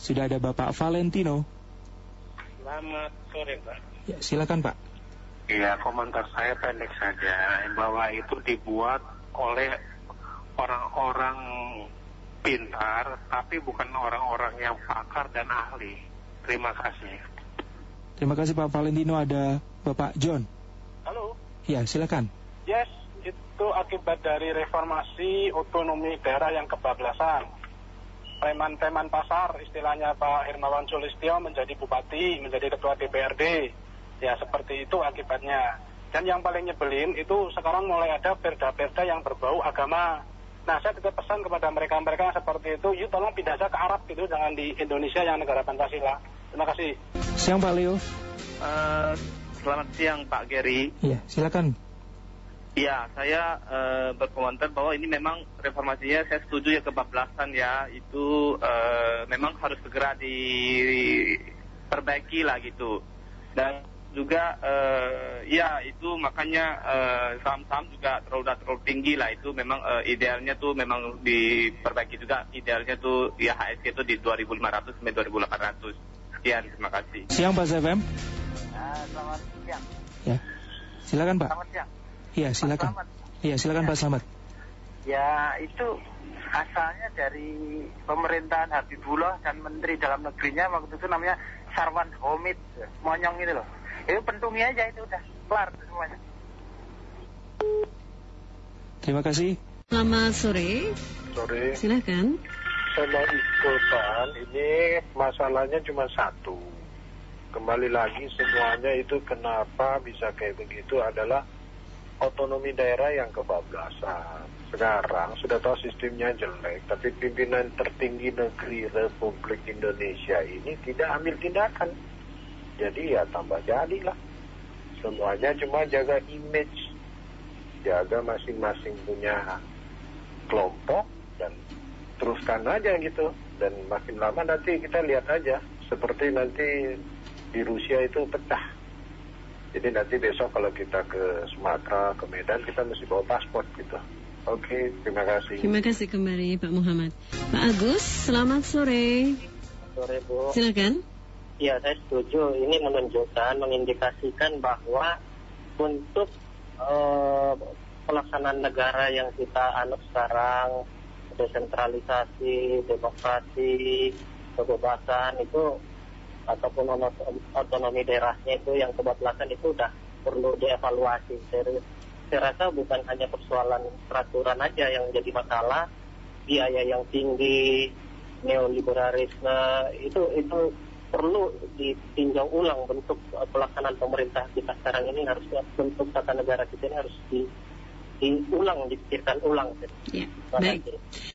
Sudah ada Bapak Valentino. Selamat sore, Pak. Ya, silakan Pak. Iya, komentar saya pendek saja bahwa itu dibuat oleh orang-orang pintar, tapi bukan orang-orang yang pakar dan ahli. Terima kasih. Terima kasih Pak Valentino. Ada Bapak John. Halo. Ya, silakan. Yes, itu akibat dari reformasi otonomi daerah yang kebablasan. Preman-preman pasar, istilahnya Pak Hermawan Sulistyo menjadi bupati, menjadi ketua DPRD. Ya, seperti itu akibatnya. Dan yang paling nyebelin itu sekarang mulai ada perda-perda yang berbau agama. Nah, saya titip pesan kepada mereka-mereka yang seperti itu, yuk tolong pindah saja ke Arab gitu, jangan di Indonesia yang negara Pancasila. Terima kasih. Siang Pak Leo. Uh, selamat siang Pak Gary. Iya, silakan. Iya, saya uh, berkomentar bahwa ini memang reformasinya saya setuju ya kebablasan ya, itu uh, memang harus segera diperbaiki lah gitu. Dan juga uh, ya itu makanya saham-saham uh, juga terlalu terlalu tinggi lah. Itu memang uh, idealnya tuh memang diperbaiki juga. Idealnya tuh ya HSG itu di 2500 sampai 2800 sekian terima kasih. Siang Pak ZFM uh, selamat siang. Ya. Silakan Pak. Selamat siang iya silakan iya silakan. Pak Selamat ya itu asalnya dari pemerintahan Habibullah dan Menteri Dalam Negerinya waktu itu namanya Sarwan Homid monyong itu loh itu pentungi aja itu udah kelar semuanya. Terima kasih. Selamat sore. Sore. Silakan. Saya mau ikutan. Ini masalahnya cuma satu. Kembali lagi semuanya itu kenapa bisa kayak begitu adalah otonomi daerah yang kebablasan. Sekarang sudah tahu sistemnya jelek, tapi pimpinan tertinggi negeri Republik Indonesia ini tidak ambil tindakan jadi ya tambah jadilah. Semuanya cuma jaga image, jaga masing-masing punya kelompok dan teruskan aja gitu. Dan makin lama nanti kita lihat aja seperti nanti di Rusia itu pecah. Jadi nanti besok kalau kita ke Sumatera, ke Medan, kita mesti bawa paspor gitu. Oke, terima kasih. Terima kasih kembali Pak Muhammad. Pak Agus, selamat sore. Sore Bu. Silakan. Ya, saya setuju. Ini menunjukkan, mengindikasikan bahwa untuk uh, pelaksanaan negara yang kita anut sekarang, desentralisasi, demokrasi, kebebasan itu ataupun otonomi daerahnya itu yang kebablasan itu sudah perlu dievaluasi. Saya, saya rasa bukan hanya persoalan peraturan aja yang jadi masalah, biaya yang tinggi, neoliberalisme itu itu perlu ditinjau ulang bentuk pelaksanaan pemerintah kita sekarang ini harus bentuk tata negara kita ini harus di, diulang dipikirkan ulang. Ya, baik.